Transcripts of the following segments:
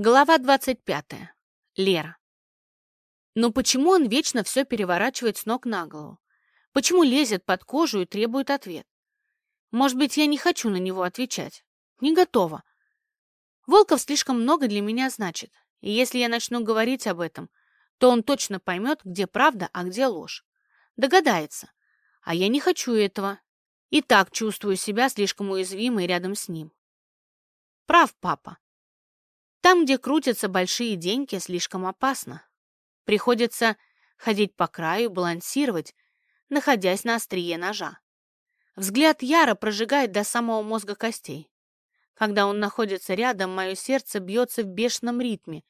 Глава 25. Лера. Но почему он вечно все переворачивает с ног на голову? Почему лезет под кожу и требует ответ? Может быть, я не хочу на него отвечать? Не готова. Волков слишком много для меня значит, и если я начну говорить об этом, то он точно поймет, где правда, а где ложь. Догадается. А я не хочу этого. И так чувствую себя слишком уязвимой рядом с ним. Прав папа. Там, где крутятся большие деньги, слишком опасно. Приходится ходить по краю, балансировать, находясь на острие ножа. Взгляд Яра прожигает до самого мозга костей. Когда он находится рядом, мое сердце бьется в бешеном ритме,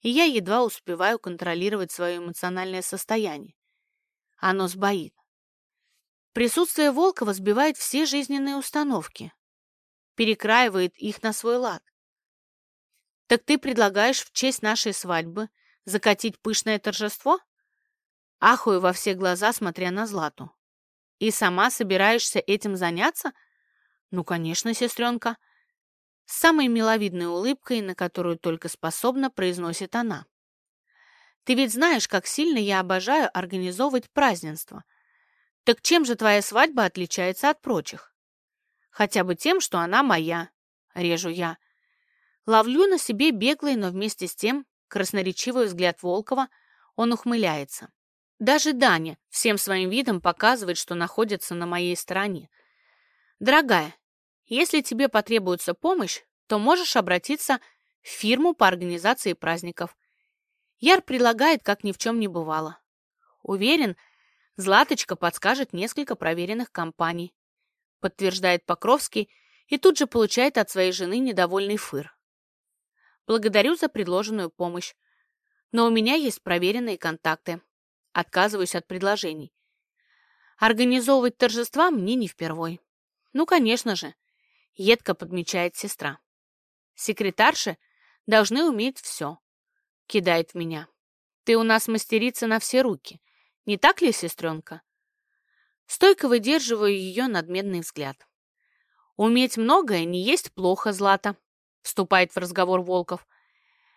и я едва успеваю контролировать свое эмоциональное состояние. Оно сбоит. Присутствие Волкова сбивает все жизненные установки, перекраивает их на свой лад. «Так ты предлагаешь в честь нашей свадьбы закатить пышное торжество?» Ахую во все глаза, смотря на Злату. «И сама собираешься этим заняться?» «Ну, конечно, сестренка». С самой миловидной улыбкой, на которую только способна, произносит она. «Ты ведь знаешь, как сильно я обожаю организовывать празднества. Так чем же твоя свадьба отличается от прочих?» «Хотя бы тем, что она моя», — режу я. Ловлю на себе беглый, но вместе с тем красноречивый взгляд Волкова, он ухмыляется. Даже Даня всем своим видом показывает, что находится на моей стороне. «Дорогая, если тебе потребуется помощь, то можешь обратиться в фирму по организации праздников. Яр предлагает, как ни в чем не бывало. Уверен, Златочка подскажет несколько проверенных компаний», подтверждает Покровский и тут же получает от своей жены недовольный фыр. Благодарю за предложенную помощь. Но у меня есть проверенные контакты. Отказываюсь от предложений. Организовывать торжества мне не впервой. Ну, конечно же, едко подмечает сестра. Секретарши должны уметь все. Кидает в меня. Ты у нас мастерица на все руки. Не так ли, сестренка? Стойко выдерживаю ее надменный взгляд. Уметь многое не есть плохо, Злата вступает в разговор Волков.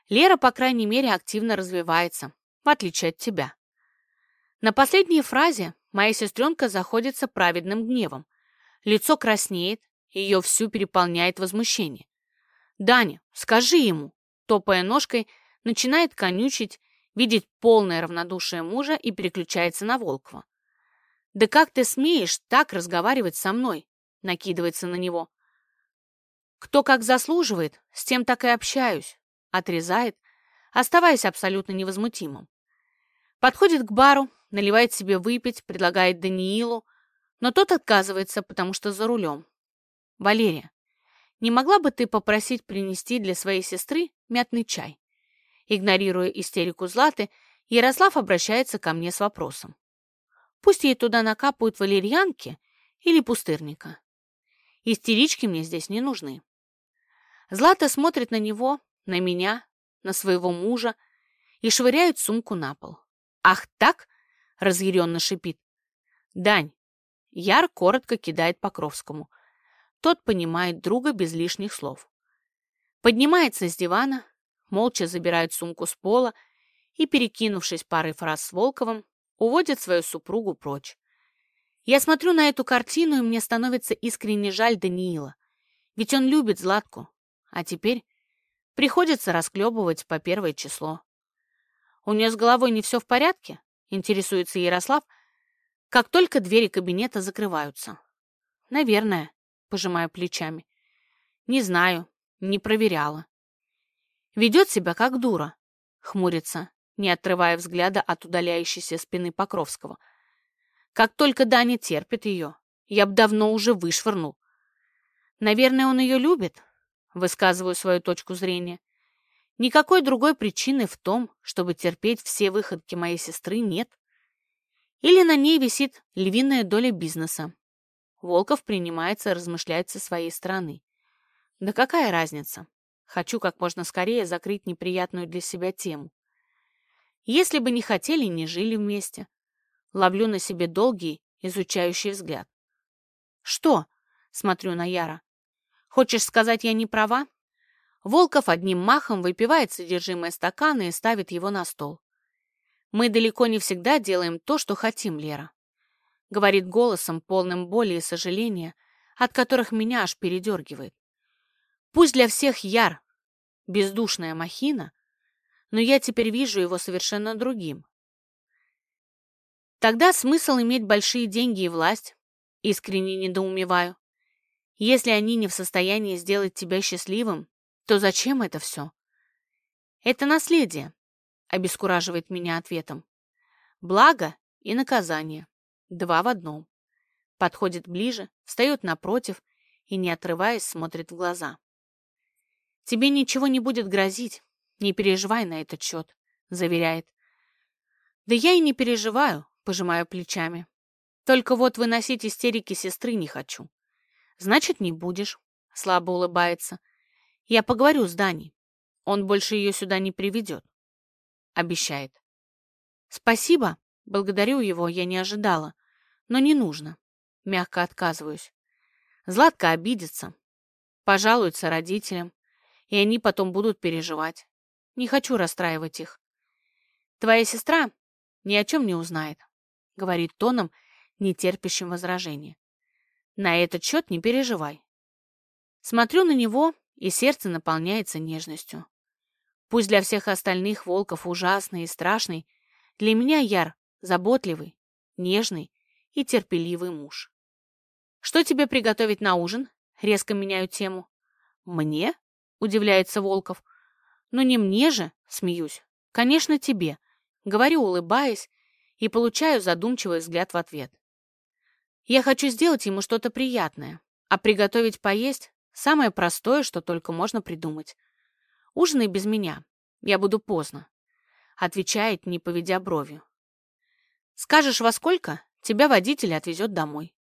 Лера, по крайней мере, активно развивается, в отличие от тебя. На последней фразе моя сестренка заходится праведным гневом. Лицо краснеет, ее всю переполняет возмущение. «Даня, скажи ему!» Топая ножкой, начинает конючить, видеть полное равнодушие мужа и переключается на Волкова. «Да как ты смеешь так разговаривать со мной?» накидывается на него. Кто как заслуживает, с тем так и общаюсь. Отрезает, оставаясь абсолютно невозмутимым. Подходит к бару, наливает себе выпить, предлагает Даниилу, но тот отказывается, потому что за рулем. «Валерия, не могла бы ты попросить принести для своей сестры мятный чай?» Игнорируя истерику Златы, Ярослав обращается ко мне с вопросом. Пусть ей туда накапают валерьянки или пустырника. Истерички мне здесь не нужны. Злата смотрит на него, на меня, на своего мужа и швыряет сумку на пол. «Ах так?» — разъяренно шипит. «Дань!» — Яр коротко кидает Покровскому. Тот понимает друга без лишних слов. Поднимается с дивана, молча забирает сумку с пола и, перекинувшись парой фраз с Волковым, уводит свою супругу прочь. Я смотрю на эту картину, и мне становится искренне жаль Даниила. Ведь он любит Златку, а теперь приходится расклебывать по первое число. У нее с головой не все в порядке? Интересуется Ярослав, как только двери кабинета закрываются. Наверное, пожимаю плечами. Не знаю, не проверяла. Ведет себя как дура, хмурится, не отрывая взгляда от удаляющейся спины Покровского. Как только Даня терпит ее, я б давно уже вышвырнул. Наверное, он ее любит, Высказываю свою точку зрения. Никакой другой причины в том, чтобы терпеть все выходки моей сестры, нет. Или на ней висит львиная доля бизнеса. Волков принимается размышлять со своей стороны. Да какая разница? Хочу как можно скорее закрыть неприятную для себя тему. Если бы не хотели, не жили вместе. Ловлю на себе долгий, изучающий взгляд. «Что?» — смотрю на Яра. Хочешь сказать, я не права? Волков одним махом выпивает содержимое стакана и ставит его на стол. «Мы далеко не всегда делаем то, что хотим, Лера», — говорит голосом, полным боли и сожаления, от которых меня аж передергивает. «Пусть для всех Яр — бездушная махина, но я теперь вижу его совершенно другим. Тогда смысл иметь большие деньги и власть, искренне недоумеваю. Если они не в состоянии сделать тебя счастливым, то зачем это все? Это наследие, обескураживает меня ответом. Благо и наказание. Два в одном. Подходит ближе, встает напротив и, не отрываясь, смотрит в глаза. Тебе ничего не будет грозить, не переживай на этот счет, заверяет. Да я и не переживаю, пожимаю плечами. Только вот выносить истерики сестры не хочу. Значит, не будешь, слабо улыбается. Я поговорю с Даней. Он больше ее сюда не приведет. Обещает. Спасибо, благодарю его, я не ожидала. Но не нужно. Мягко отказываюсь. Златка обидится. Пожалуется родителям. И они потом будут переживать. Не хочу расстраивать их. Твоя сестра ни о чем не узнает, говорит тоном, не терпящим возражения. На этот счет не переживай. Смотрю на него, и сердце наполняется нежностью. Пусть для всех остальных Волков ужасный и страшный, для меня Яр заботливый, нежный и терпеливый муж. «Что тебе приготовить на ужин?» Резко меняю тему. «Мне?» — удивляется Волков. «Но не мне же!» — смеюсь. «Конечно, тебе!» — говорю, улыбаясь, и получаю задумчивый взгляд в ответ. Я хочу сделать ему что-то приятное, а приготовить поесть — самое простое, что только можно придумать. Ужинай без меня, я буду поздно, — отвечает, не поведя бровью. Скажешь, во сколько, тебя водитель отвезет домой.